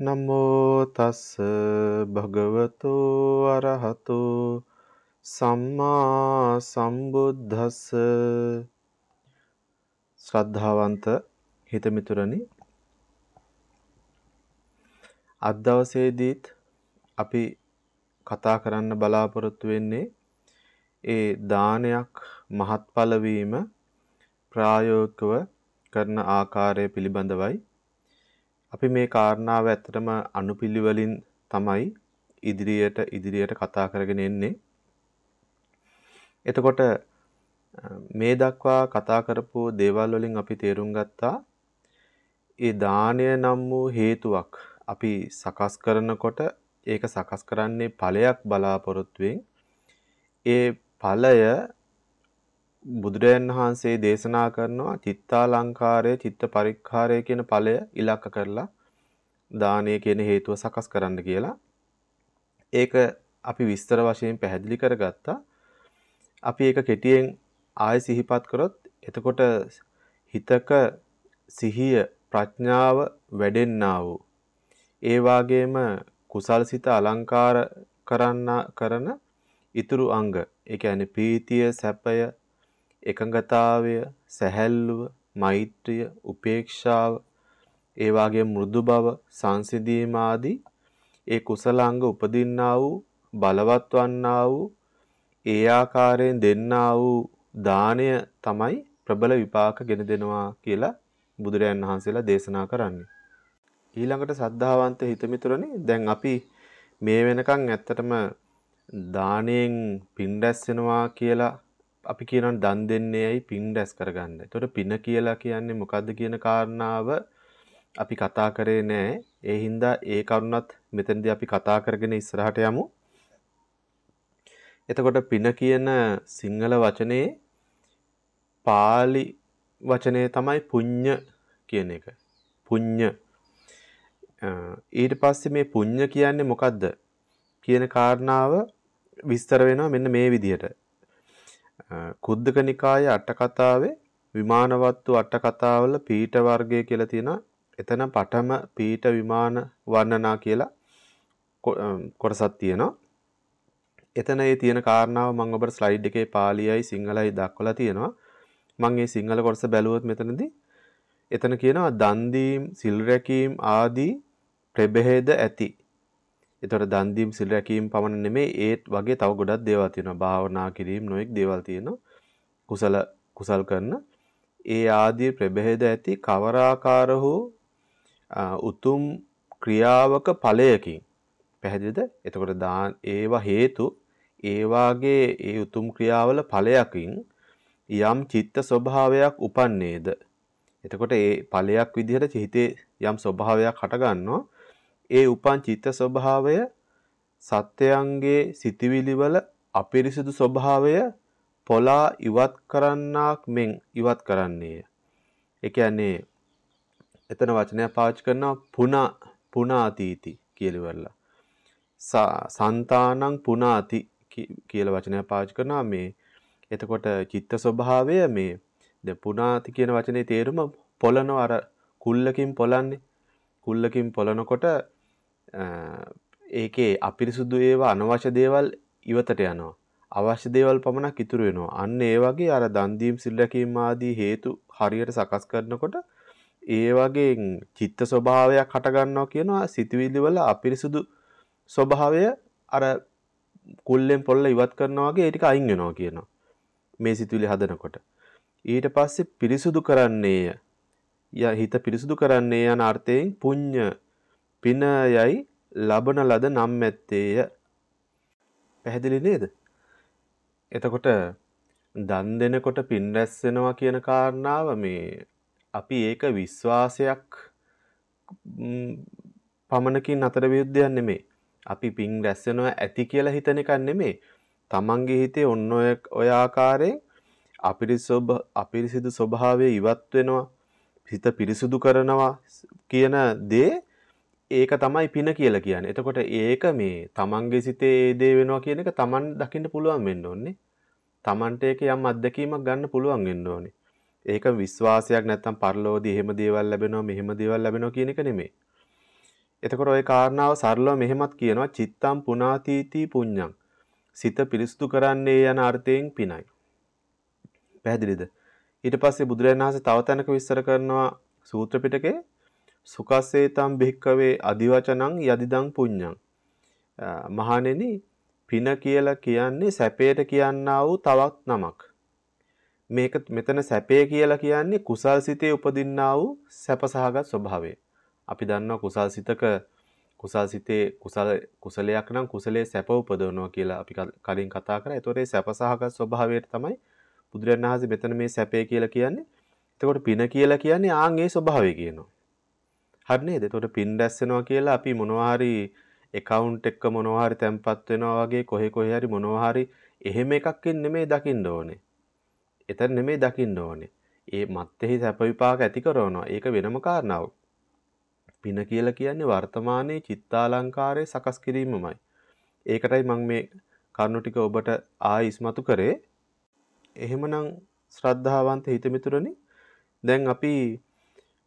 නමෝ තස් භගවතෝ අරහතෝ සම්මා සම්බුද්දස්ස. ශ්‍රද්ධාවන්ත හිතමිතුරනි අද දවසේදීත් අපි කතා කරන්න බලාපොරොත්තු වෙන්නේ ඒ දානයක් මහත්ඵල වීම ප්‍රායෝගිකව කරන ආකාරය පිළිබඳවයි. අපි මේ කාරණාව ඇත්තටම අනුපිළිවෙලින් තමයි ඉදිරියට ඉදිරියට කතා කරගෙන එන්නේ. එතකොට මේ දක්වා කතා කරපු දේවල් වලින් අපි තේරුම් ගත්තා ඒ දානය නම් වූ හේතුවක් අපි සකස් කරනකොට ඒක සකස් කරන්නේ ඵලයක් බලාපොරොත්තුෙන් ඒ ඵලය බුදුරයන් වහන්සේ දේශනා කරනවා චිත්තාලංකාරය චිත්ත පරික්ඛාරය කියන ඵලය ඉලක්ක කරලා දානය කියන හේතුව සකස් කරන්න කියලා. ඒක අපි විස්තර වශයෙන් පැහැදිලි කරගත්තා. අපි ඒක කෙටියෙන් ආයෙ සිහිපත් කරොත් එතකොට හිතක සිහිය ප්‍රඥාව වැඩෙන්නා වූ ඒ වාගේම කුසල්සිත අලංකාර කරන්න කරන ඊතුරු අංග ඒ කියන්නේ ප්‍රීතිය සැපය එකඟතාවය, සැහැල්ලුව, මෛත්‍රිය, උපේක්ෂාව, ඒ වාගේ මෘදු බව, සංසිඳීම ආදී ඒ කුසලාංග උපදින්නා වූ බලවත් වන්නා වූ ඒ ආකාරයෙන් දෙන්නා වූ දාණය තමයි ප්‍රබල විපාක ගෙන දෙනවා කියලා බුදුරයන් වහන්සේලා දේශනා කරන්නේ. ඊළඟට සද්ධාවන්ත හිතමිතුරනේ දැන් අපි මේ වෙනකන් ඇත්තටම දාණයෙන් පින් රැස් වෙනවා කියලා අපි කියනවා දන් දෙන්නේ ඇයි පින් රැස් කරගන්න. එතකොට පින කියලා කියන්නේ මොකද්ද කියන කාරණාව අපි කතා කරේ නෑ. ඒ හින්දා ඒ කරුණත් මෙතනදී අපි කතා කරගෙන ඉස්සරහට යමු. එතකොට පින කියන සිංහල වචනේ pāli වචනේ තමයි පුඤ්ඤ කියන එක. පුඤ්ඤ ඊට පස්සේ මේ පුඤ්ඤ කියන්නේ මොකද්ද කියන කාරණාව විස්තර වෙනවා මෙන්න මේ විදිහට. කුද්දක නිකායේ අට කතාවේ විමානවත්තු අට කතාවල පීඨ වර්ගය කියලා තියෙනවා. එතන පඨම පීඨ විමාන වර්ණනා කියලා කොටසක් තියෙනවා. එතන ඒ තියෙන කාරණාව මම ඔබට ස්ලයිඩ් එකේ පාලියයි සිංහලයි දක්වලා තියෙනවා. මම මේ සිංහල කොටස බැලුවොත් මෙතනදී එතන කියනවා දන් දීම්, සිල් රැකීම් ආදී ප්‍රභේද ඇති එතකොට දන් දීම් සිල් රැකීම පමණ නෙමෙයි ඒත් වගේ තව ගොඩක් දේවල් තියෙනවා. භාවනා කිරීම නොඑක් දේවල් තියෙනවා. කුසල කුසල් කරන ඒ ආදී ප්‍රභේද ඇති කවරාකාර වූ උතුම් ක්‍රියාවක ඵලයකින් පැහැදිලිද? එතකොට දාන ඒවා හේතු ඒ වාගේ ඒ උතුම් ක්‍රියාවල ඵලයකින් යම් චිත්ත ස්වභාවයක් උපන්නේද? එතකොට ඒ ඵලයක් විදිහට හිතේ යම් ස්වභාවයක් හටගන්නවා. ඒ උපන් චිත්ත ස්වභාවය සත්‍යයන්ගේ සිටිවිලි වල අපිරිසිදු ස්වභාවය පොලා ඉවත් කරන්නාක් මෙන් ඉවත් කරන්නේය. ඒ කියන්නේ එතන වචනයක් පාවිච්චි කරනවා පුනා පුනාතීති කියලා ඉවරලා. සන්තානං පුනාති කියලා වචනයක් පාවිච්චි කරනවා මේ එතකොට චිත්ත ස්වභාවය මේ දැන් පුනාති කියන වචනේ තේරුම පොළනවා අර කුල්ලකින් පොළන්නේ කුල්ලකින් පොළනකොට ඒකේ අපිරිසුදු ඒවා අනවශ්‍ය දේවල් ඉවතට යනවා. අවශ්‍ය දේවල් පමණක් ඉතුරු වෙනවා. අන්න ඒ වගේ අර දන් දීම් සිල් රැකීම ආදී හේතු හරියට සකස් කරනකොට ඒ වගේ චිත්ත ස්වභාවයක් හට ගන්නවා කියනවා සිතවිලි වල අපිරිසුදු ස්වභාවය අර කුල්ලෙන් පොල්ල ඉවත් කරනවා වගේ ඒ ටික අයින් වෙනවා කියනවා. මේ සිතවිලි හදනකොට. ඊට පස්සේ පිරිසුදු කරන්නේය. හිත පිරිසුදු කරන්නේ යන අර්ථයෙන් පුඤ්ඤ පින යයි ලබන ලද නම් ඇත්තේය. පැහැදිලි නේද? එතකොට දන් දෙනකොට පින් රැස් වෙනවා කියන කාරණාව මේ අපි ඒක විශ්වාසයක් පමණකින් අතර විරුද්ධයක් නෙමෙයි. අපි පින් රැස් වෙනවා ඇති කියලා හිතන එකක් නෙමෙයි. තමන්ගේ හිතේ ඔන්න ඔය ඔය ආකාරයෙන් අපිරිසිදු ස්වභාවය ඉවත් වෙනවා. හිත පිරිසුදු කරනවා කියන දේ ඒක තමයි පින කියලා කියන්නේ. එතකොට ඒක මේ තමන්ගේ සිතේ ඒ දේ වෙනවා කියන එක තමන් දකින්න පුළුවන් වෙන්න ඕනේ. තමන්ට ඒක යම් අත්දැකීමක් ගන්න පුළුවන් වෙන්න ඕනේ. ඒක විශ්වාසයක් නැත්තම් පරලෝදී එහෙම දේවල් ලැබෙනවා මෙහෙම දේවල් ලැබෙනවා කියන එක නෙමෙයි. එතකොට ওই කාරණාව සරලව මෙහෙමත් කියනවා චිත්තම් පුනාතීති පුඤ්ඤං. සිත පිරිසුදු කරන්නේ යන අර්ථයෙන් පිනයි. පැහැදිලිද? ඊට පස්සේ බුදුරජාණන් වහන්සේ තව තැනක විස්තර කරනවා සූත්‍ර පිටකේ සුකස්සේතම් භික්කවේ අදිවචනං යදිදං පුඤ්ඤං. මහණෙනි පින කියලා කියන්නේ සැපයට කියන්නා වූ තවත් නමක්. මේක මෙතන සැපේ කියලා කියන්නේ කුසල් සිතේ උපදින්නා වූ සැපසහගත ස්වභාවය. අපි දන්නවා කුසල් සිතක කුසල් සිතේ කුසල කුසලයක් නම් කුසලයේ සැප උපදවනවා කියලා අපි කලින් කතා කරා. ඒතොරේ සැපසහගත ස්වභාවයට තමයි බුදුරජාණන් වහන්සේ මෙතන මේ සැපේ කියලා කියන්නේ. එතකොට පින කියලා කියන්නේ ආන් ඒ ස්වභාවය කියනවා. හරි නේද? එතකොට පින් දැස් වෙනවා කියලා අපි මොනවා හරි account එක මොනවා හරි තැම්පත් වෙනවා වගේ කොහේ කොහේ හරි මොනවා හරි එහෙම එකක් නෙමෙයි දකින්න ඕනේ. එතන නෙමෙයි දකින්න ඕනේ. ඒ මත්ෙහි සැප විපාක ඇති කරනවා. ඒක වෙනම කාරණාවක්. පින කියලා කියන්නේ වර්තමානයේ චිත්තාලංකාරය සකස් කිරීමමයි. ඒකටයි මම මේ කරුණු ටික ඔබට ආයි ඉස්මතු කරේ. එහෙමනම් ශ්‍රද්ධාවන්ත හිතමිතුරනි දැන් අපි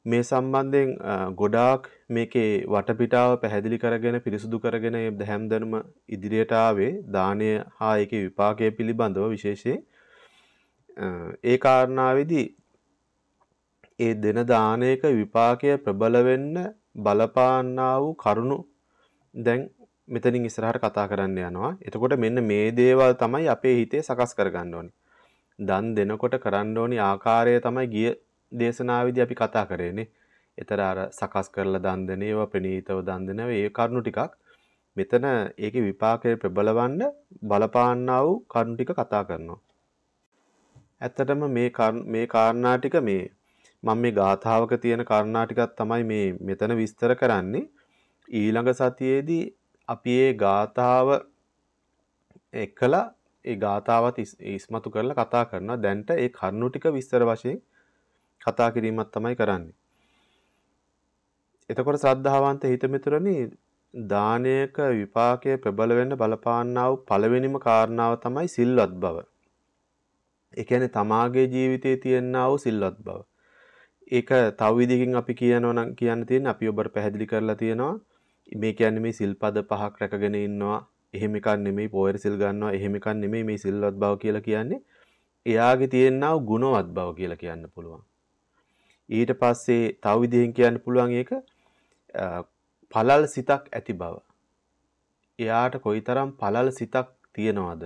මේ සම්බන්ධයෙන් ගොඩාක් මේකේ වටපිටාව පැහැදිලි කරගෙන පිරිසුදු කරගෙන හැමදැනම ඉදිරියට ආවේ දානය හා ඒකේ විපාකය පිළිබඳව විශේෂයෙන් ඒ කාරණාවේදී ඒ දෙන දානයක විපාකය ප්‍රබල වෙන්න බලපාන්නා වූ කරුණු දැන් මෙතනින් ඉස්සරහට කතා කරන්න යනවා. එතකොට මෙන්න මේ දේවල් තමයි අපේ හිතේ සකස් කරගන්න ඕනේ. දන් දෙනකොට කරන්න ඕනි ආකාරය තමයි ගිය දේශනාවේදී අපි කතා කරේනේ. ඒතර අර සකස් කරලා දන් දෙන ඒවා ප්‍රණීතව දන් දෙන ඒ කරුණු ටිකක් මෙතන ඒකේ විපාකයේ ප්‍රබලවන්න බලපාන්නා වූ කරුණු ටික කතා කරනවා. ඇත්තටම මේ මේ කාරණා ටික මේ මම මේ ගාථාවක තියෙන කාරණා ටිකක් තමයි මේ මෙතන විස්තර කරන්නේ. ඊළඟ සතියේදී අපි මේ ගාථාව එකලා ඒ ගාථාවත් ඉස්මතු කරලා කතා කරනවා. දැන්ට ඒ කරුණු ටික විස්තර වශයෙන් කතා කිරීමක් තමයි කරන්නේ. එතකොට ශ්‍රද්ධාවන්ත හිත මිතුරනි දානයක විපාකයේ ප්‍රබල වෙන්න බලපාන්නා වූ පළවෙනිම කාරණාව තමයි සිල්වත් බව. ඒ කියන්නේ තමාගේ ජීවිතයේ තියෙනා වූ සිල්වත් බව. ඒක තව විදිහකින් අපි කියනවා නම් කියන්න තියෙන්නේ අපි ඔබට පැහැදිලි කරලා තියෙනවා. මේ කියන්නේ මේ සිල්පද පහක් රැකගෙන ඉන්නවා. එහෙම එකක් නෙමෙයි පොයර සිල් ගන්නවා. එහෙම එකක් නෙමෙයි මේ සිල්වත් බව කියලා කියන්නේ. එයාගේ තියෙනා වූ ගුණවත් බව කියලා කියන්න පුළුවන්. ඊට පස්සේ තව විදිහෙන් කියන්න පුළුවන් ඒක පළල් සිතක් ඇති බව. එයාට කොයිතරම් පළල් සිතක් තියනවද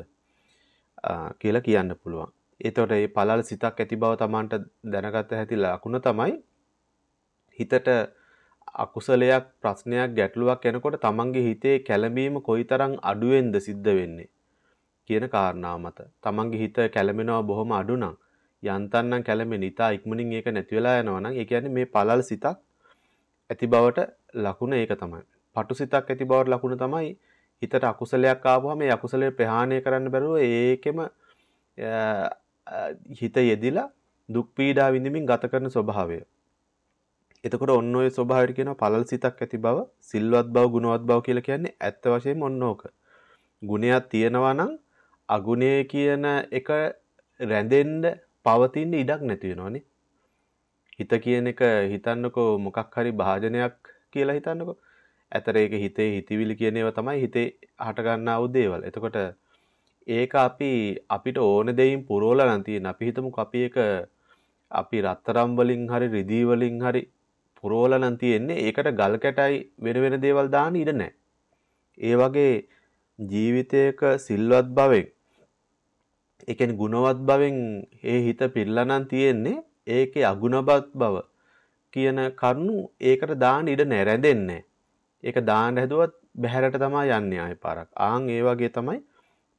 කියලා කියන්න පුළුවන්. එතකොට මේ පළල් සිතක් ඇති බව Tamanට දැනගත හැකි ලකුණ තමයි හිතට අකුසලයක් ප්‍රශ්නයක් ගැටලුවක් එනකොට Tamanගේ හිතේ කැළඹීම කොයිතරම් අඩුවෙන්ද සිද්ධ වෙන්නේ කියන කාරණාව මත. Tamanගේ හිත කැළඹෙනවා බොහොම අඩු නම් යන්තන්නම් කැළඹෙන ඉතා ඉක්මනින් ඒක නැති වෙලා යනවා නම් ඒ කියන්නේ මේ පළල් සිතක් ඇති බවට ලකුණ ඒක තමයි. පටු සිතක් ඇති බවට ලකුණ තමයි හිතට අකුසලයක් ආවම මේ අකුසලය ප්‍රහාණය කරන්න බැරුව ඒකෙම හිත යෙදිලා දුක් පීඩා විඳින්මින් ගත කරන ස්වභාවය. එතකොට ඔන්න ඔය ස්වභාවයට කියනවා පළල් සිතක් ඇති බව, සිල්වත් බව, ගුණවත් බව කියලා කියන්නේ ඇත්ත වශයෙන්ම ඔන්න ඕක. ගුණයක් තියෙනවා නම් අගුණය කියන එක රැඳෙන්න පවතින්න ඉඩක් නැති වෙනවනේ. හිත කියන එක හිතන්නකෝ මොකක් හරි භාජනයක් කියලා හිතන්නකෝ. ඇතර ඒක හිතේ හිතවිලි කියන ඒවා තමයි හිතේ හට ගන්නා වූ දේවල්. එතකොට ඒක අපි අපිට ඕන දෙයින් පුරවලා නම් තියෙන. අපි හිතමුකෝ අපි ඒක අපි රත්තරම් වලින් හරි රිදී වලින් හරි පුරවලා නම් තියෙන්නේ. ඒකට ගල් කැටයි වෙන වෙන දේවල් දාන්න ඉඩ නැහැ. ඒ වගේ ජීවිතයක සිල්වත් බවෙන් ඒ කියන්නේ ගුණවත් බවෙන් ඒ හිත පිරලා නම් තියෙන්නේ ඒකේ අගුණවත් බව කියන කරුණු ඒකට දාන්න ඉඩ නැහැ රැඳෙන්නේ ඒක දාන්න හැදුවත් බහැරට තමයි යන්නේ ආයේ පාරක්. ආන් ඒ වගේ තමයි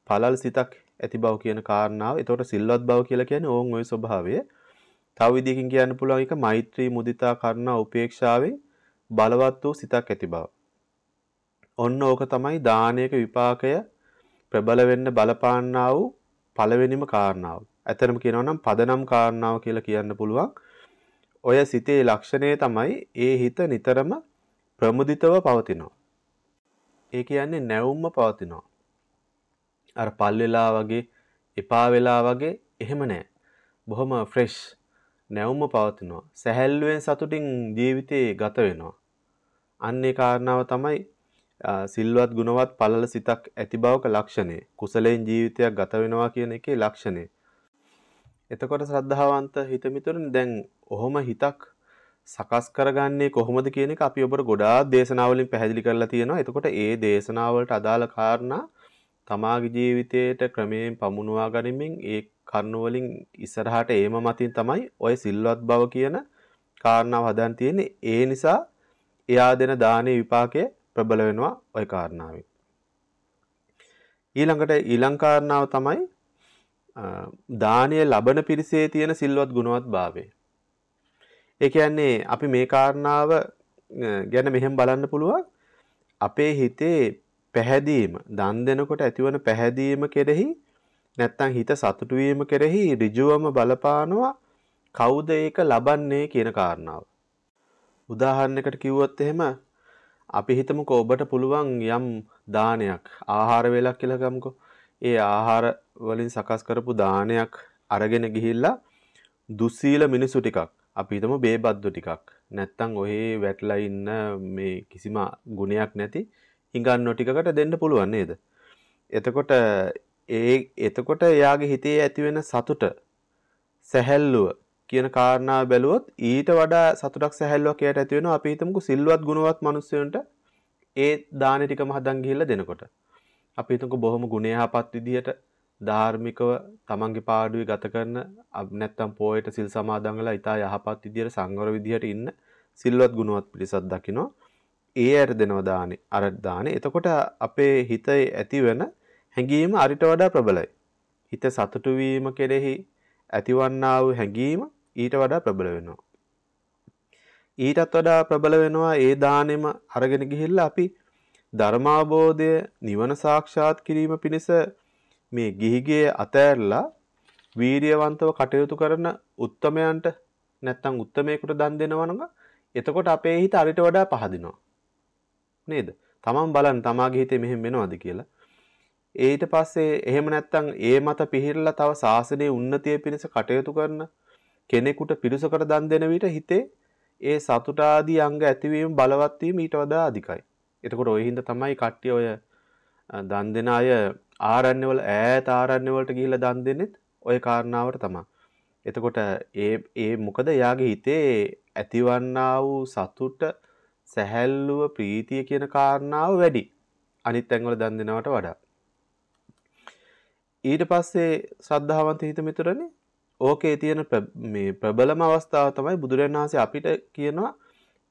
පළල් සිතක් ඇති බව කියන කාරණාව. ඒතකොට සිල්වත් බව කියලා කියන්නේ ඕන් ওই ස්වභාවය. තව විදිහකින් කියන්න පුළුවන් එක මෛත්‍රී මුදිතා කරුණා උපේක්ෂාවෙන් බලවත් වූ සිතක් ඇති බව. ඔන්න ඕක තමයි දානයක විපාකය ප්‍රබල වෙන්න බලපාන්නා වූ පළවෙනිම කාරණාව. ඇත්තටම කියනවා නම් පදනම් කාරණාව කියලා කියන්න පුළුවන්. ඔය සිතේ ලක්ෂණය තමයි ඒ හිත නිතරම ප්‍රමුදිතව පවතිනවා. ඒ කියන්නේ නැවුම්ම පවතිනවා. අර පල් වෙලා වගේ එපා වෙලා වගේ එහෙම නැහැ. බොහොම ෆ්‍රෙෂ් නැවුම්ම පවතිනවා. සැහැල්ලුවෙන් සතුටින් ජීවිතේ ගත වෙනවා. අන්නේ කාරණාව තමයි සිල්වත් ගුණවත් පළල සිතක් ඇති බවක ලක්ෂණය. කුසලයෙන් ජීවිතයක් ගත වෙනවා කියන එකේ ලක්ෂණය. එතකොට ශ්‍රද්ධාවන්ත හිතමිතුරන් දැන් ඔහොම හිතක් සකස් කරගන්නේ කොහොමද කියන එක අපි ඔබට ගොඩාක් දේශනාවලින් පැහැදිලි කරලා තියෙනවා. එතකොට ඒ දේශනාවලට අදාළ කාරණා තමාගේ ජීවිතයට ක්‍රමයෙන් පමුණුවා ගනිමින් ඒ කරුණු වලින් ඉස්සරහට ඒම මතින් තමයි ඔය සිල්වත් බව කියන කාරණාව හදන් තියෙන්නේ. ඒ නිසා එයා දෙන දානේ විපාකය ප්‍රබල වෙනවා ওই කාරණාවෙන්. ඊළඟට ඊළං කාරණාව තමයි දානීය ලබන පිරිසේ තියෙන සිල්වත් ගුණවත් භාවය. ඒ කියන්නේ අපි මේ කාරණාව ගැන මෙහෙම බලන්න පුළුවන් අපේ හිතේ පැහැදීම දන් දෙනකොට ඇතිවන පැහැදීම කෙරෙහි නැත්තම් හිත සතුටු වීම කෙරෙහි ඍජුවම බලපානවා කවුද ඒක ලබන්නේ කියන කාරණාව. උදාහරණයකට කිව්වොත් එහෙම අපි හිතමුකෝ ඔබට පුළුවන් යම් දානයක් ආහාර වේලක් කියලා ගමුකෝ. ඒ ආහාර වලින් සකස් කරපු දානයක් අරගෙන ගිහිල්ලා දුස්සීල මිනිසු ටිකක් අපි හිතමු බේබද්දු ටිකක් නැත්තම් ඔහේ වැටලා ඉන්න මේ කිසිම ගුණයක් නැති හිඟන්නෝ ටිකකට දෙන්න පුළුවන් නේද? එතකොට ඒ එතකොට එයාගේ හිතේ ඇතිවෙන සතුට සැහැල්ලුව කියන කාරණා බැලුවොත් ඊට වඩා සතුටක් සැහැල්ලුවක් එයාට ඇති වෙනවා අපි හිතමුකෝ සිල්වත් ගුණවත් මිනිස්සුන්ට ඒ දාන ටිකම හදන් ගිහිල්ලා දෙනකොට. අපි හිතමුකෝ බොහොම ගුණයහපත් විදිහට ධාර්මිකව තමන්ගේ පාඩුවේ ගත කරන නැත්තම් පොයට සිල් සමාදන් වෙලා ඊට යහපත් විදියට සංවර විදියට ඉන්න සිල්වත් ගුණවත් පිරිසක් දකිනවා. ඒ අයට දෙනව දානේ අර දානේ. එතකොට අපේ හිතේ ඇතිවන හැඟීම අරිට වඩා ප්‍රබලයි. හිත සතුටු වීම කෙරෙහි ඇතිවන්නා වූ හැඟීම ඊට වඩා ප්‍රබල වෙනවා. ඊටත් වඩා ප්‍රබල වෙනවා ඒ දානෙම අරගෙන ගිහිල්ලා අපි ධර්මාබෝධය නිවන සාක්ෂාත් කිරීම පිණිස මේ ගිහිගේ අතෑරලා වීරියවන්තව කටයුතු කරන උත්තමයන්ට නැත්තම් උත්තමයෙකුට දන් දෙනවනම එතකොට අපේ හිත අරිට වඩා පහදිනවා. නේද? තමන් බලන්න තමාගේ හිතේ මෙහෙම වෙනවද කියලා. ඊට පස්සේ එහෙම නැත්තම් ඒ මත පිහිරලා තව සාසනයේ උන්නතිය පිණිස කටයුතු කරන කෙනෙකුට පිරිසකට දන් දෙන විට හිතේ ඒ සතුට ආදී අංග ඇතිවීම බලවත් වීම ඊට වඩා අධිකයි. එතකොට ওই හින්දා තමයි කට්ටිය ඔය දන් දෙන අය ආරණ්‍යවල ඈත ආරණ්‍යවලට ගිහිල්ලා දන් දෙන්නෙත් ওই කාරණාවට තමයි. එතකොට ඒ ඒ මොකද යාගේ හිතේ ඇතිවන්නා වූ සතුට සැහැල්ලුව ප්‍රීතිය කියන කාරණාව වැඩි. අනිත් තැන්වල දන් දෙනවට වඩා. ඊට පස්සේ ශ්‍රද්ධාවන්ත හිත මිතුරනේ ඕකේ තියෙන මේ ප්‍රබලම අවස්ථාව තමයි බුදුරජාණන් වහන්සේ අපිට කියනවා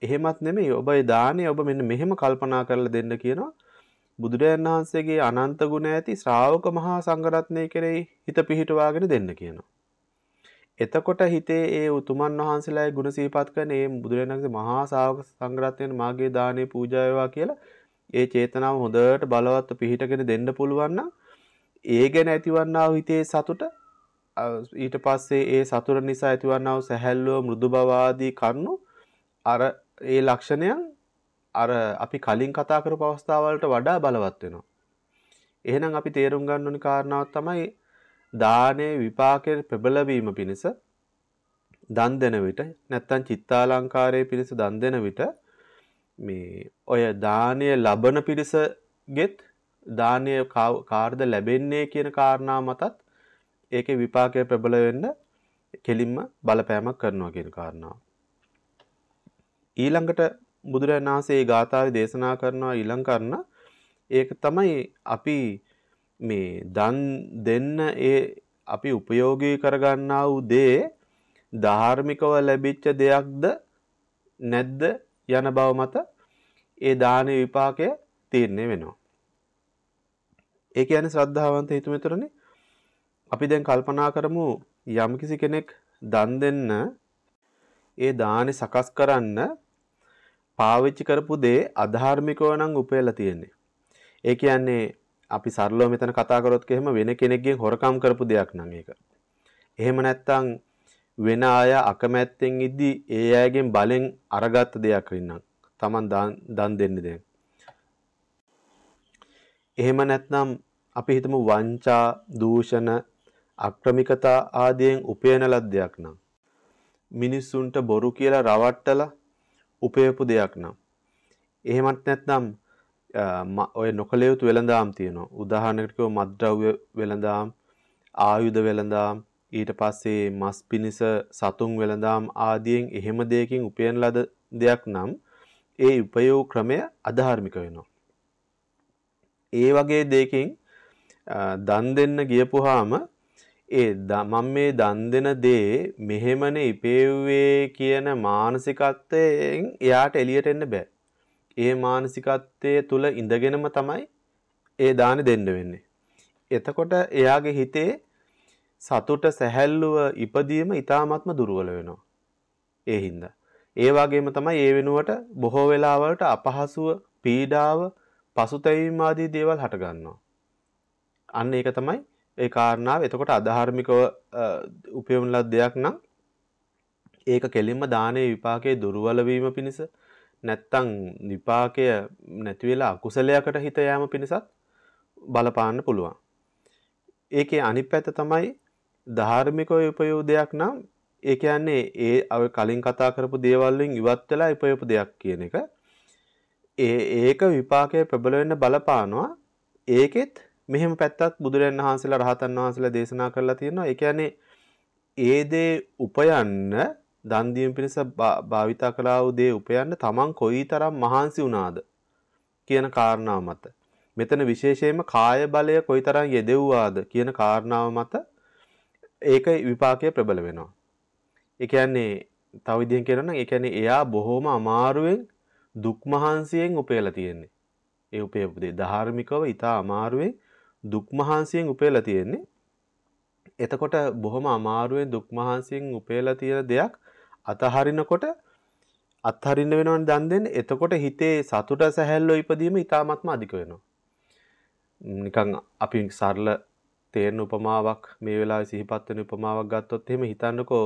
එහෙමත් නෙමෙයි ඔබ ඒ දානේ ඔබ මෙන්න මෙහෙම කල්පනා කරලා දෙන්න කියනවා බුදුරජාණන් වහන්සේගේ අනන්ත ගුණ ඇති ශ්‍රාවක මහා සංඝරත්නය කෙරෙහි හිත පිහිටුවාගෙන දෙන්න කියනවා. එතකොට හිතේ ඒ උතුමන් වහන්සේලායි ගුණ සිහිපත් කරන ඒ බුදුරජාණන්ගේ මහා ශ්‍රාවක සංඝරත්නයන් මාගේ දානේ පූජා වේවා කියලා ඒ චේතනාව හොඳට බලවත් පිහිටගෙන දෙන්න පුළුවන් නම් ඒ ගැන ඇතිවන්නා වූ හිතේ සතුට ඊට පස්සේ ඒ සතුට නිසා ඇතිවන්නා වූ සැහැල්ලුව මෘදු බව ආදී කරුණු අර ඒ ලක්ෂණයන් අර අපි කලින් කතා කරපු අවස්ථාවලට වඩා බලවත් වෙනවා. එහෙනම් අපි තේරුම් ගන්න ඕනි කාරණාවක් තමයි දානයේ විපාකයේ ප්‍රබල වීම පිණිස දන් දෙන විට නැත්තම් චිත්තාලංකාරයේ පිණිස දන් දෙන විට මේ ඔය දානය ලබන පිරිසගෙත් දානය කාර්ද ලැබෙන්නේ කියන කාරණා මතත් ඒකේ විපාකය ප්‍රබල වෙන්න කෙලින්ම බලපෑමක් කරනවා කියන කාරණාව. ඊළඟට බුදුරජාණන් වහන්සේ ඒ ගාථාවේ දේශනා කරනවා ඊළඟ කරන ඒක තමයි අපි මේ දන් දෙන්න ඒ අපි උපයෝගී කරගන්නා වූ දේ ධාර්මිකව ලැබිච්ච දෙයක්ද නැද්ද යන බව මත ඒ දාන විපාකය තීරණය වෙනවා. ඒ කියන්නේ ශ්‍රද්ධාවන්ත හිතුමෙතරනේ අපි දැන් කල්පනා කරමු යම්කිසි කෙනෙක් දන් දෙන්න ඒ දානි සකස් කරන්න පාවිච්චි කරපු දේ අධාර්මිකව නම් උපයලා තියෙන්නේ. ඒ කියන්නේ අපි සරලව මෙතන කතා කරොත් එහෙම වෙන කෙනෙක්ගෙන් හොරකම් කරපු දෙයක් නම් ඒක. එහෙම නැත්නම් වෙන අය අකමැත්තෙන් ඉද්දි ඒ අයගෙන් බලෙන් අරගත්ත දෙයක් වෙන්නම්. Taman දන් දෙන්නේ දැන්. එහෙම නැත්නම් අපි හිතමු වංචා, දූෂණ, අක්‍රමිකතා ආදියෙන් උපයන ලද්දයක් නම් මිනිස්සුන්ට බොරු කියලා රවට්ටලා උපයපු දෙයක් නම් එහෙමත් නැත්නම් ඔය නොකළ යුතු වෙළඳාම් තියෙනවා. උදාහරණයකට කිව්ව මත්ද්‍රව්‍ය වෙළඳාම්, ආයුධ වෙළඳාම්, ඊට පස්සේ මස් පිනිස සතුන් වෙළඳාම් ආදියෙන් එහෙම දෙයකින් උපයන ලද දෙයක් නම් ඒ උපයෝ ක්‍රමය අධාර්මික වෙනවා. ඒ වගේ දෙයකින් දන් දෙන්න ගියපුවාම ඒ මම මේ දන් දෙන දේ මෙහෙමනේ ඉපෙව්වේ කියන මානසිකත්වයෙන් එයාට එළියට එන්න බෑ. ඒ මානසිකත්වයේ තුල ඉඳගෙනම තමයි ඒ දාන දෙන්න වෙන්නේ. එතකොට එයාගේ හිතේ සතුට සැහැල්ලුව ඉපදීම ඊ타ත්ම දුර්වල වෙනවා. ඒ හින්දා. ඒ වගේම තමයි ඒ වෙනුවට බොහෝ වෙලාවලට අපහසුව, පීඩාව, පසුතැවීම ආදී දේවල් හට ගන්නවා. අන්න ඒක තමයි ඒ කාරණාව. එතකොට අධාර්මිකව උපයන ලද දෙයක් නම් ඒක කෙලින්ම දානයේ විපාකයේ දුර්වල වීම පිණිස නැත්තම් විපාකය නැති වෙලා අකුසලයකට හිත යාම පිණිසත් බලපාන්න පුළුවන්. ඒකේ අනිත් පැත්ත තමයි ධාර්මිකව උපයෝ දෙයක් නම් ඒ කියන්නේ ඒ අව කලින් කතා කරපු දේවල් වලින් ඉවත් වෙලා ඉපයපු දෙයක් කියන එක. ඒ ඒක විපාකයේ ප්‍රබල වෙන්න බලපානවා. ඒකෙත් මෙහෙම පැත්තක් බුදුරජාණන් වහන්සේලා රහතන් වහන්සේලා දේශනා කරලා තියෙනවා. ඒ කියන්නේ ඒ දේ උපයන්න දන් දීම පිණිස භාවිතා කළා වූ දේ උපයන්න තමන් කොයිතරම් මහන්සි වුණාද කියන කාරණාව මත මෙතන විශේෂයෙන්ම කාය බලය කොයිතරම් යෙදෙව්වාද කියන කාරණාව මත ඒක විපාකයේ ප්‍රබල වෙනවා. ඒ කියන්නේ තව විදිහෙන් කියනවා නම් ඒ කියන්නේ එයා බොහොම අමාරුවෙන් දුක් මහන්සියෙන් උපයලා තියෙන්නේ. ඒ උපයපු දේ ධාර්මිකව ඊට අමාරුවෙන් දුක් මහන්සියෙන් උපයලා තියෙන්නේ. එතකොට බොහොම අමාරුවෙන් දුක් මහන්සියෙන් උපයලා තියෙන දෙයක් අතහරිනකොට අත්හරින්න වෙනවනේ දන් දෙන්න. එතකොට හිතේ සතුට සැහැල්ලුව ඉපදීම ඊටාත්ම අධික වෙනවා. නිකන් අපි සරල තේරෙන උපමාවක් මේ වෙලාවේ සිහිපත් වෙන උපමාවක් ගත්තොත් එහෙම හිතන්නකෝ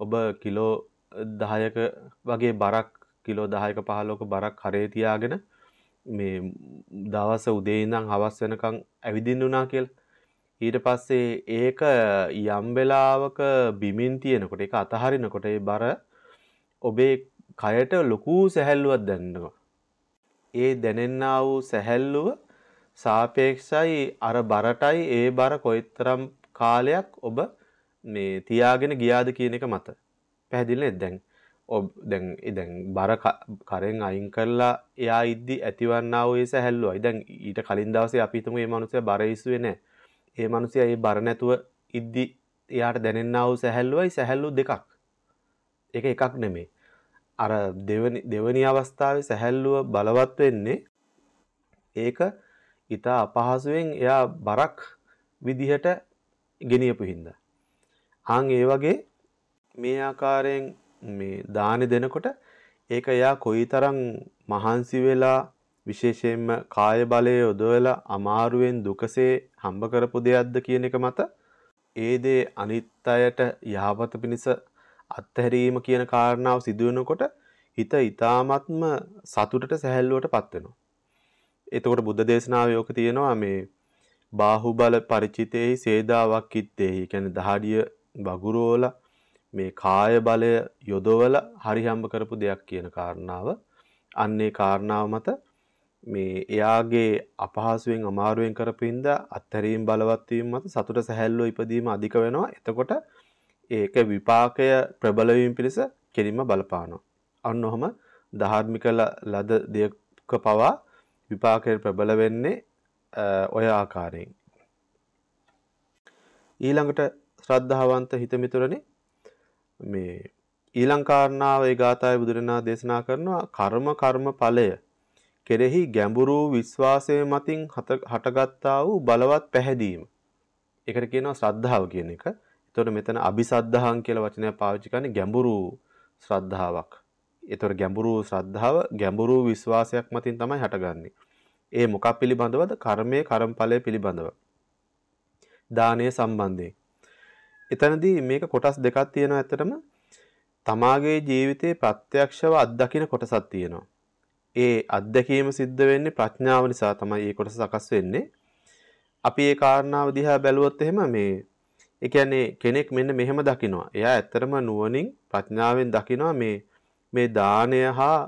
ඔබ කිලෝ 10ක වගේ බරක් කිලෝ 10ක 15ක බරක් කරේ තියාගෙන මේ දවස උදේ ඉඳන් හවස් වෙනකන් ඇවිදින්න උනා කියලා. ඊට පස්සේ ඒක යම් වෙලාවක බිමින් තියෙනකොට ඒක අතහරිනකොට ඒ බර ඔබේ කයට ලොකු සැහැල්ලුවක් දැනෙනවා. ඒ දැනෙන්නා වූ සැහැල්ලුව සාපේක්ෂයි අර බරටයි ඒ බර කොයිතරම් කාලයක් ඔබ මේ තියාගෙන ගියාද කියන එක මත. පැහැදිලි නේද දැන්? ඔබ දැන් දැන් බර කරෙන් අයින් කරලා එයා ඉද්දි ඇතිවන්නා වූ ඒ සැහැල්ලුවයි. දැන් ඊට කලින් දවසේ අපි හිතමු මේ මිනිස්සයා බර ඉස්සුවේ නැහැ. ඒ මිනිස්සයා ඒ බර නැතුව ඉද්දි එයාට දැනෙන්නා වූ සැහැල්ලුවයි සැහැල්ලු දෙකක්. ඒක එකක් නෙමෙයි. අර දෙවනි දෙවනි අවස්ථාවේ සැහැල්ලුව බලවත් වෙන්නේ ඒක ඊට අපහසුවෙන් එයා බරක් විදිහට ගෙනියපු හින්දා. ආන් ඒ වගේ මේ ආකාරයෙන් මේ දානේ දෙනකොට ඒක එයා කොයිතරම් මහන්සි වෙලා විශේෂයෙන්ම කාය බලය යොදවලා අමාරුවෙන් දුකසේ හම්බ කරපු දෙයක්ද කියන එක මත ඒ දේ අනිත් අයට යහපත පිණිස අත්හැරීම කියන කාරණාව සිදු වෙනකොට හිත ඊ타ත්ම සතුටට සැහැල්ලුවට පත් වෙනවා. එතකොට බුද්ධ දේශනාවේ ඕක තියෙනවා මේ බාහුබල ಪರಿචිතේහි සේදාවක් කිත්තේහි කියන්නේ දහඩිය වගුරෝලා මේ කාය බලය යොදවල හරි හම්බ කරපු දෙයක් කියන කාරණාව අන්නේ කාරණාව මත මේ එයාගේ අපහසුයෙන් අමාරුවෙන් කරපින්ද අත්හැරීම් බලවත් වීම මත සතුට සැහැල්ලුව ඉපදීම අධික වෙනවා. එතකොට ඒක විපාකය ප්‍රබල වීම පිණිස කෙලින්ම බලපානවා. අන්න ඔහම ධාර්මික ලද දෙයක පවා විපාකය ප්‍රබල වෙන්නේ ඔය ආකාරයෙන්. ඊළඟට ශ්‍රද්ධාවන්ත හිතමිතුරනේ මේ ඊළං කාරණාව ඒ ගාථාවේ බුදුරණා දේශනා කරනවා කර්ම කර්ම ඵලය කෙරෙහි ගැඹුරු විශ්වාසය මතින් හටගත්තා වූ බලවත් පැහැදීම. ඒකට කියනවා ශ්‍රද්ධාව කියන එක. එතකොට මෙතන අபிසද්ධාහං කියලා වචනය පාවිච්චි කරන්නේ ගැඹුරු ශ්‍රද්ධාවක්. ඒතකොට ගැඹුරු ශ්‍රද්ධාව ගැඹුරු විශ්වාසයක් මතින් තමයි හටගන්නේ. ඒ මොකක් පිළිබඳවද? කර්මයේ කර්මඵලය පිළිබඳව. දානය සම්බන්ධයෙන්. එතනදී මේක කොටස් දෙකක් තියෙනවා ඇත්තටම. තමාගේ ජීවිතේ ප්‍රත්‍යක්ෂව අත්දකින කොටසක් තියෙනවා. ඒ අත්දැකීම සිද්ධ වෙන්නේ ප්‍රඥාව නිසා තමයි මේ කොටස සකස් වෙන්නේ. අපි ඒ කාරණාව දිහා බැලුවොත් එහෙම මේ ඒ කියන්නේ කෙනෙක් මෙන්න මෙහෙම දකිනවා. එයා ඇත්තටම නුවණින් ප්‍රඥාවෙන් දකිනවා මේ මේ දානය හා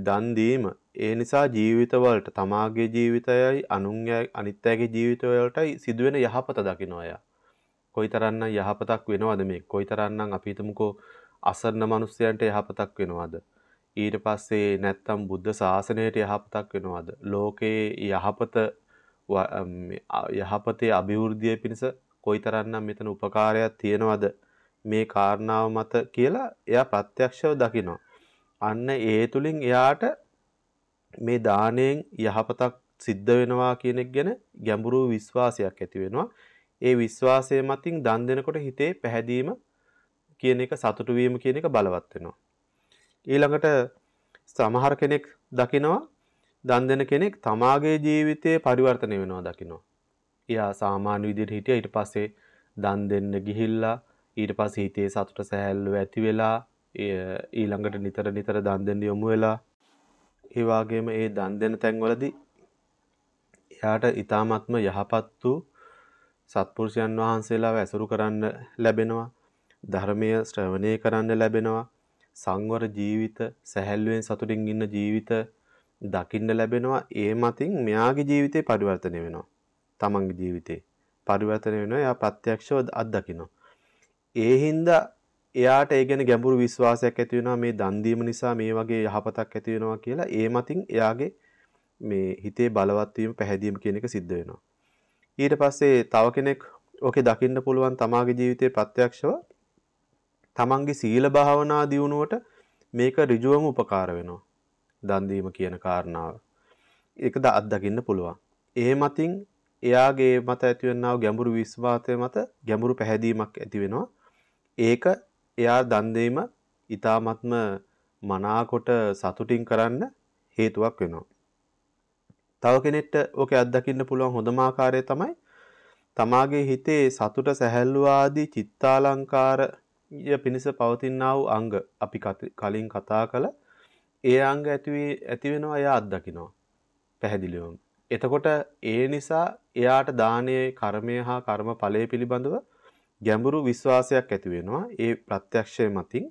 දන් දීම ඒ නිසා ජීවිතවලට තමාගේ ජීවිතයයි අනුන්ගේ අනිත් අයගේ ජීවිතවලටයි සිදුවෙන යහපත දකිනවා එයා. කොයිතරම්නම් යහපතක් වෙනවද මේ? කොයිතරම්නම් අපි හිතමුකෝ අසරණ මිනිස්සයන්ට යහපතක් වෙනවද? ඊට පස්සේ නැත්තම් බුද්ධ ශාසනයට යහපතක් වෙනවද? ලෝකේ යහපත යහපතේ අභිවෘද්ධිය පිණිස කොයිතරම්නම් මෙතන උපකාරයක් තියෙනවද මේ කාරණාව මත කියලා එයා ප්‍රත්‍යක්ෂව දකිනවා. අන්න ඒ තුලින් එයාට මේ දාණයෙන් යහපතක් සිද්ධ වෙනවා කියන එක ගැන ගැඹුරු විශ්වාසයක් ඇති වෙනවා. ඒ විශ්වාසය මතින් දන් දෙනකොට හිතේ පැහැදීම කියන එක සතුටු වීම කියන එක බලවත් වෙනවා. ඊළඟට සමහර කෙනෙක් දකිනවා දන් දෙන කෙනෙක් තමාගේ ජීවිතයේ පරිවර්තනය වෙනවා දකිනවා. එයා සාමාන්‍ය විදිහට හිටියා ඊට පස්සේ දන් දෙන්න ගිහිල්ලා ඊට පස්සේ හිතේ සතුට සැහැල්ලුව ඇති වෙලා ඊළඟට නිතර නිතර දන් දෙන්න යොමු වෙලා ඒ වගේම ඒ දන් දෙන තැන්වලදී එයාට ඊ타මත්ම යහපත් වූ සත්පුරුෂයන් වහන්සේලාව ඇසුරු කරන්න ලැබෙනවා. ධර්මය ශ්‍රවණය කරන්න ලැබෙනවා. සංවර ජීවිත සැහැල්ලුවෙන් සතුටින් ඉන්න ජීවිත දකින්න ලැබෙනවා. ඒ මතින් මෙයාගේ ජීවිතේ පරිවර්තනය වෙනවා. තමන්ගේ ජීවිතේ පරිවර්තනය වෙනවා. එයා ප්‍රත්‍යක්ෂව අත්දකිනවා. ඒ හින්දා එයාට ඒ ගැන ගැඹුරු විශ්වාසයක් ඇති වෙනවා. මේ දන් දීම නිසා මේ වගේ යහපතක් ඇති වෙනවා කියලා. ඒ මතින් එයාගේ මේ හිතේ බලවත් වීම පැහැදීම කියන එක සිද්ධ වෙනවා. ඊට පස්සේ තව කෙනෙක් ඕකේ දකින්න පුළුවන් තමාගේ ජීවිතේ ප්‍රත්‍යක්ෂව තමන්ගේ සීල භාවනා දියුණුවට මේක ඍජුවම උපකාර වෙනවා. දන් දීම කියන කාරණාව. ඒකද අත්දකින්න පුළුවන්. ඒ මතින් එයාගේ මත ඇතිවෙනා ගැඹුරු විශ්වාසය මත ගැඹුරු පැහැදීමක් ඇති වෙනවා. ඒක එයා දන් දීම ඊ타මත්ම මනාකොට සතුටින් කරන්න හේතුවක් වෙනවා. තව කෙනෙක්ට ඔකේ අත්දකින්න පුළුවන් හොඳම ආකාරය තමයි තමාගේ හිතේ සතුට සැහැල්ලුව ආදී චිත්තාලංකාරය පිණිස පවතිනා වූ අංග. අපි කලින් කතා කළ ඒ අංග ඇති ඇති වෙනවා එයා අත්දකිනවා. පැහැදිලිවම. එතකොට ඒ නිසා එයාට දානයේ කර්මය හා කර්ම ඵලය පිළිබඳව ගැඹුරු විශ්වාසයක් ඇති වෙනවා ඒ ප්‍රත්‍යක්ෂය මතින්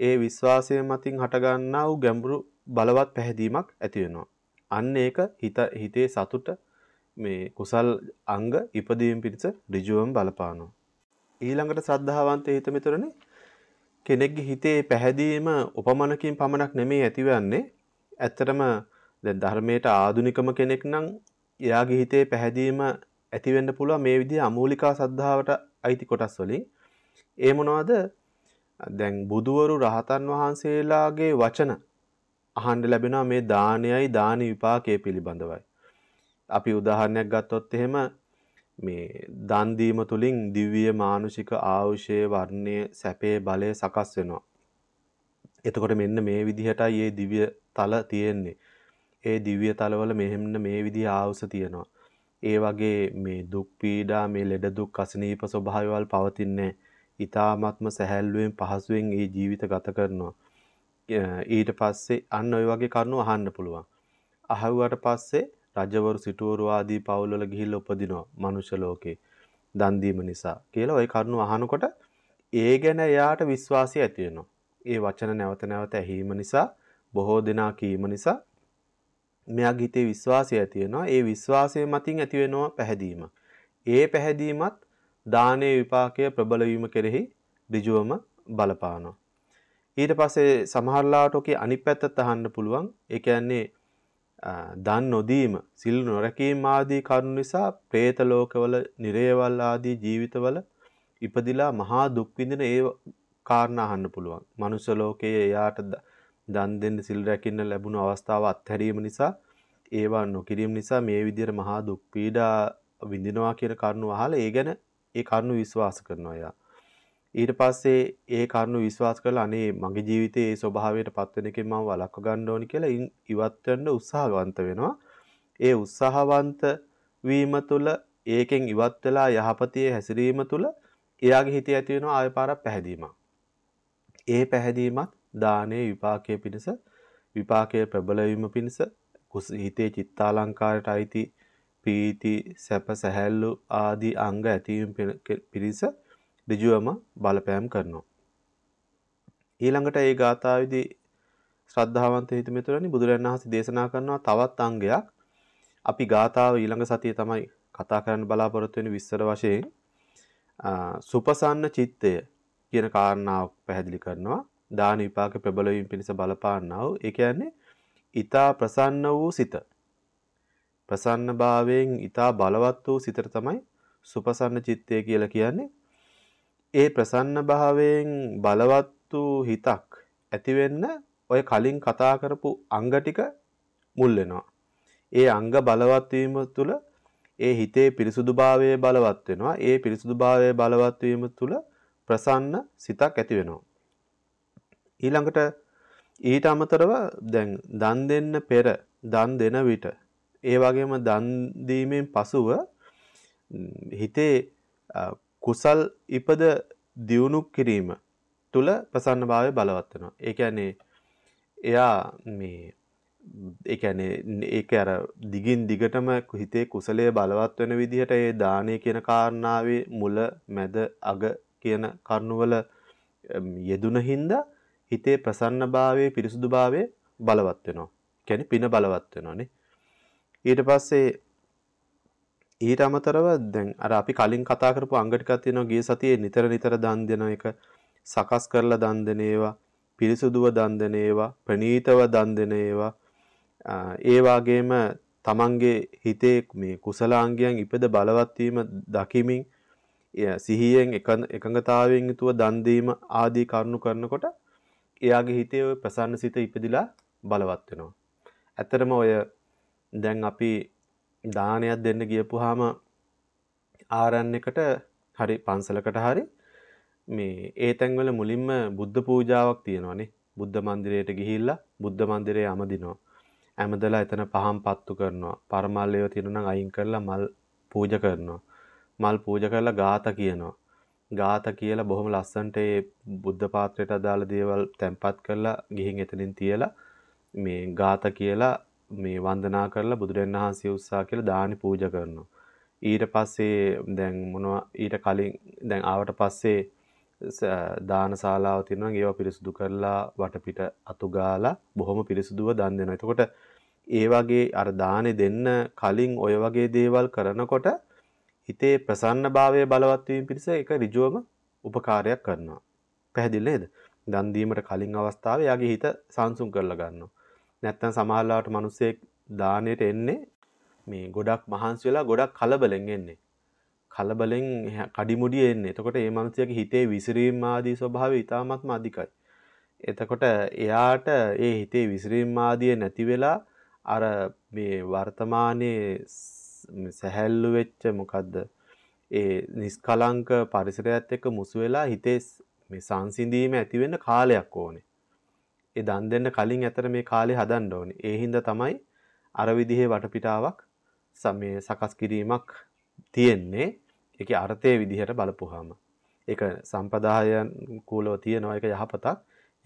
ඒ විශ්වාසය මතින් හටගන්නා වූ ගැඹුරු බලවත් පැහැදීමක් ඇති වෙනවා අන්න ඒක හිත හිතේ සතුට මේ කුසල් අංග ඉපදීම පිණිස ඍජුවම බලපානවා. ඊළඟට ශ්‍රද්ධාවන්ත හිත මිතුරනේ කෙනෙක්ගේ හිතේ පැහැදීම උපමනකින් පමණක් නෙමෙයි ඇතිවන්නේ. ඇත්තටම දැන් ධර්මයට ආදුනිකම කෙනෙක් නම් එයාගේ හිතේ පැහැදීම ඇති වෙන්න පුළුවන් මේ විදිහ අමූලිකා සද්ධාවට අයිති කොටස් වලින්. ඒ මොනවද? දැන් බුදුවරු රහතන් වහන්සේලාගේ වචන අහන්න ලැබෙනවා මේ දානයයි දාන විපාකයේ පිළිබඳවයි. අපි උදාහරණයක් ගත්තොත් එහෙම මේ දන් දීම තුලින් දිව්‍ය මානුෂික ආයුෂයේ වර්ණයේ සැපේ බලය සකස් වෙනවා. එතකොට මෙන්න මේ විදිහටයි මේ දිව්‍ය තල තියෙන්නේ. ඒ දිව්‍ය තලවල මෙහෙම්න මේ විදිහ ආවුස තියෙනවා. ඒ වගේ මේ දුක් පීඩා මේ ලෙඩ දුක් අසනීප ස්වභාවයවල් පවතින්නේ ඊ타ත්ම සැහැල්ලුවෙන් පහසුවෙන් ඒ ජීවිත ගත කරනවා ඊට පස්සේ අන්න ওই වගේ කරුණු අහන්න පුළුවන් අහුවට පස්සේ රජවරු සිටුවරු ආදී පවුල්වල ගිහිල්ලා උපදිනවා මනුෂ්‍ය ලෝකේ දන් දීම නිසා කියලා ওই කරුණු අහනකොට ඒ ගැන එයාට විශ්වාසය ඇති වෙනවා ඒ වචන නැවත නැවත ඇහිීම නිසා බොහෝ දෙනා කීම නිසා මෙයාගේ හිතේ විශ්වාසය ඇති වෙනවා. ඒ විශ්වාසය මතින් ඇති වෙනවා පැහැදීම. ඒ පැහැදීමත් දානයේ විපාකය ප්‍රබල වීම කෙරෙහි ඍජුවම බලපානවා. ඊට පස්සේ සමහරලාට ඔකේ අනිත් පැත්තත් අහන්න පුළුවන්. ඒ කියන්නේ දන් නොදීම, සිල් නොරැකීම ආදී කරුණු නිසා പ്രേත ලෝකවල, නිරේවල් ආදී ජීවිතවල ඉපදිලා මහා දුක් විඳින ඒ කාරණා අහන්න පුළුවන්. මනුෂ්‍ය ලෝකයේ එයාට දන් දෙන්න සිල් රැකින්න ලැබුණු අවස්ථාව අත්හැරීම නිසා ඒවා නොකිරීම නිසා මේ විදිහට මහා දුක් පීඩා විඳිනවා කියන කරුණු අහලා ඒ ගැන ඒ කරුණු විශ්වාස කරනවා එයා. ඊට පස්සේ ඒ කරුණු විශ්වාස කරලා අනේ මගේ ජීවිතයේ ඒ ස්වභාවයට පත් වෙන එකෙන් මම වළක්ව ගන්න ඕනි කියලා ඉවත් වෙන්න උත්සාහවන්ත වෙනවා. ඒ උත්සාහවන්ත වීම තුළ ඒකෙන් ඉවත් වෙලා යහපතේ හැසිරීම තුළ එයාගේ හිතේ ඇති වෙනවා ආය පාරක් පැහැදීමක්. ඒ පැහැදීමත් දානයේ විපාකයේ පිණිස විපාකයේ ප්‍රබල වීම පිණිස හිතේ චිත්තාලංකාරයට අයිති පීති සැප සැහැල්ලු ආදී අංග ඇතිවීම පිණිස ඍජුවම බලපෑම් කරනවා ඊළඟට ඒ ගාථාවේදී ශ්‍රද්ධාවන්ත හිතමිතුරනි බුදුරජාණන් වහන්සේ දේශනා කරනවා තවත් අංගයක්. අපි ගාථාව ඊළඟ සතියේ තමයි කතා කරන්න බලාපොරොත්තු වෙන විස්තර වශයෙන් සුපසන්න චිත්තය කියන කාරණාව පැහැදිලි කරනවා. දාන විපාක ප්‍රබල වීම පිණිස බලපාන්නා වූ ඒ කියන්නේ ඊතා ප්‍රසන්න වූ සිත. ප්‍රසන්න භාවයෙන් ඊතා බලවත් වූ සිතට තමයි සුපසන්න චිත්තය කියලා කියන්නේ. ඒ ප්‍රසන්න භාවයෙන් බලවත් වූ හිතක් ඇති වෙන්න ඔය කලින් කතා කරපු අංග ටික මුල් වෙනවා. ඒ අංග බලවත් වීම තුළ ඒ හිතේ පිරිසුදුභාවය බලවත් වෙනවා. ඒ පිරිසුදුභාවය බලවත් වීම තුළ ප්‍රසන්න සිතක් ඇති වෙනවා. ඊළඟට ඊට අමතරව දැන් දන් දෙන්න පෙර දන් දෙන විට ඒ වගේම දන් දීමෙන් පසුව හිතේ කුසල් ඉපද දියුණු කිරීම තුල ප්‍රසන්නභාවය බලවත් වෙනවා. ඒ කියන්නේ එයා මේ ඒ කියන්නේ ඒක අර දිගින් දිගටම හිතේ කුසලයේ බලවත් වෙන විදිහට ඒ දානය කියන කාරණාවේ මුල මැද අග කියන කරුණවල යෙදුන හින්දා හිතේ ප්‍රසන්නභාවයේ පිරිසුදුභාවයේ බලවත් වෙනවා. කියන්නේ පින බලවත් වෙනවානේ. ඊට පස්සේ ඊට අමතරව දැන් අර අපි කලින් කතා කරපු අංග ටිකක් තියෙනවා ගිය සතියේ නිතර නිතර දන් දෙන එක සකස් කරලා දන් දෙන ඒවා පිරිසුදුව දන් දෙන ඒවා ප්‍රණීතව දන් දෙන ඒවා ඒ වගේම තමන්ගේ හිතේ මේ කුසලාංගයන් ඉපද බලවත් වීම දකිමින් සිහියෙන් එකඟතාවයෙන් යුතුව දන් දීම ආදී කරුණු කරනකොට එයාගේ හිතේ ඔය ප්‍රසන්න සිත ඉපදිලා බලවත් වෙනවා. ඇත්තටම ඔය දැන් අපි දානයක් දෙන්න ගියපුවාම ආරණ්‍යකට හරි පන්සලකට හරි මේ ඒ තැන්වල මුලින්ම බුද්ධ පූජාවක් තියෙනවානේ. බුද්ධ මන්දිරයට ගිහිල්ලා බුද්ධ මන්දිරයේ අමදිනවා. ඇමදලා එතන පහන් පත්තු කරනවා. පරමල් ඒවා තියෙනවා නම් අයින් කරලා මල් පූජා කරනවා. මල් පූජා කරලා ගාත කියනවා. ගාත කියලා බොහොම ලස්සනට ඒ බුද්ධ පාත්‍රයට අදාළ දේවල් තැම්පත් කරලා ගිහින් එතනින් තියලා මේ ගාත කියලා මේ වන්දනා කරලා බුදුරජාණන් වහන්සේ උත්සාහ කියලා දානි පූජා කරනවා. ඊට පස්සේ දැන් මොනවා ඊට කලින් දැන් ආවට පස්සේ දානශාලාව තියෙනවා ඒවා පිරිසුදු කරලා වටපිට අතු ගාලා බොහොම පිරිසුදුව දන් දෙනවා. එතකොට ඒ වගේ අර දානේ දෙන්න කලින් ඔය වගේ දේවල් කරනකොට හිතේ ප්‍රසන්නභාවය බලවත් වීම පිණිස ඒක ඍජුවම උපකාරයක් කරනවා. පැහැදිලි නේද? දන් දීමට කලින් අවස්ථාවේ යාගේ හිත සංසුන් කරලා ගන්නවා. නැත්තම් සමහරලාට මිනිස්සෙක් දානෙට එන්නේ මේ ගොඩක් මහන්සි වෙලා ගොඩක් කලබලෙන් එන්නේ. කලබලෙන් කඩිමුඩිය එන්නේ. එතකොට මේ මිනිසයාගේ හිතේ විසිරීම ආදී ස්වභාවය ඊටාත්ම අධිකයි. එතකොට එයාට ඒ හිතේ විසිරීම ආදිය නැති වෙලා අර මේ වර්තමානයේ සැහැල්ලු වෙච්ච මොකද්ද ඒ නිස්කලංක පරිසරයත් එක්ක මුසු වෙලා හිතේ මේ සංසිඳීම ඇති වෙන්න කාලයක් ඕනේ. ඒ දන් දෙන්න කලින් ඇතර මේ කාලේ හදන්න ඕනේ. ඒ හින්දා තමයි අර විදිහේ වටපිටාවක් සමේ සකස් කිරීමක් තියෙන්නේ. ඒකේ අර්ථයේ විදිහට බලපුවාම. ඒක සම්පදායන් කූලව තියෙනවා ඒක යහපතක්.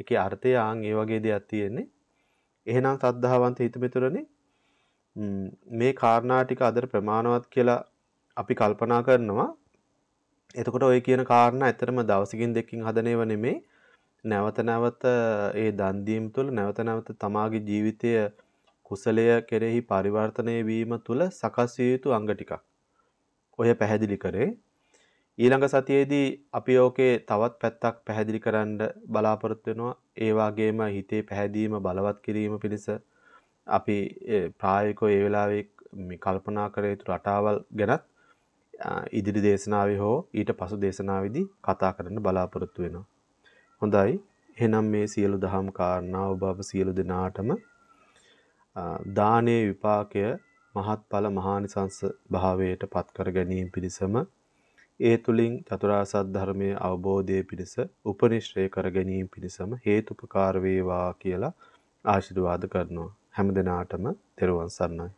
ඒකේ අර්ථය ආන් ඒ වගේ දෙයක් තියෙන්නේ. එහෙනම් සද්ධාවන්ත හිතමිතුරනේ මේ කාරණා ටික අදට ප්‍රමාණවත් කියලා අපි කල්පනා කරනවා. එතකොට ඔය කියන කාරණා ඇත්තටම දවසකින් දෙකකින් හදන ඒවා නෙමෙයි. නැවත නැවත ඒ දන් දීම තුළ නැවත නැවත තමාගේ ජීවිතය කුසලය කෙරෙහි පරිවර්තනය වීම තුළ සකස් විය යුතු අංග ටිකක්. ඔය පැහැදිලි කරේ. ඊළඟ සතියේදී අපි ඕකේ තවත් පැත්තක් පැහැදිලි කරන්න බලාපොරොත්තු වෙනවා. ඒ වගේම හිතේ පැහැදීම බලවත් කිරීම පිණිස අපි ප්‍රායෝගිකව ඒ වෙලාවේ මේ කල්පනා කර යුතු රටාවල් ගැනත් ඉදිරි දේශනාවේ හෝ ඊට පසු දේශනාවේදී කතා කරන්න බලාපොරොත්තු වෙනවා. හොඳයි. එහෙනම් මේ සියලු දහම් කාරණා ඔබ අප සියලු දෙනාටම දානයේ විපාකය මහත්ඵල මහානිසංස භාවයට පත් කර ගැනීම පිණිසම ඒ තුලින් චතුරාර්ය සත්‍ය ධර්මයේ අවබෝධයේ පිණිස උපනිශ්‍රේ කර ගැනීම පිණිසම හේතුපකාර වේවා කියලා ආශිර්වාද කරනවා හැම දිනාටම තෙරුවන් සරණයි